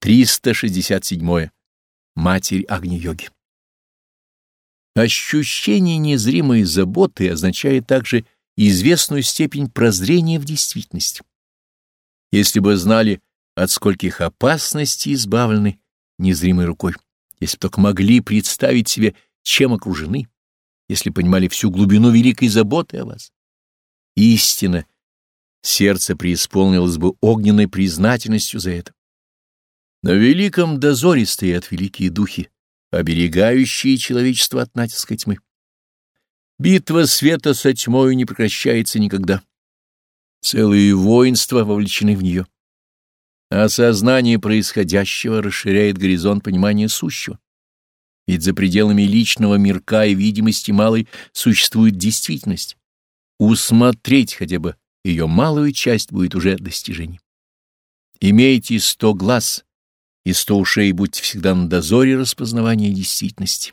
367. Матерь Агни-йоги. Ощущение незримой заботы означает также известную степень прозрения в действительность. Если бы знали, от скольких опасностей избавлены незримой рукой, если бы только могли представить себе, чем окружены, если понимали всю глубину великой заботы о вас. Истина, сердце преисполнилось бы огненной признательностью за это. На великом дозоре стоят великие духи, оберегающие человечество от натиска тьмы. Битва света со тьмою не прекращается никогда. Целые воинства вовлечены в нее. Осознание происходящего расширяет горизонт понимания сущего. Ведь за пределами личного мирка и видимости малой существует действительность. Усмотреть хотя бы ее малую часть будет уже достижением. Имейте сто глаз — и сто ушей будьте всегда на дозоре распознавания действительности.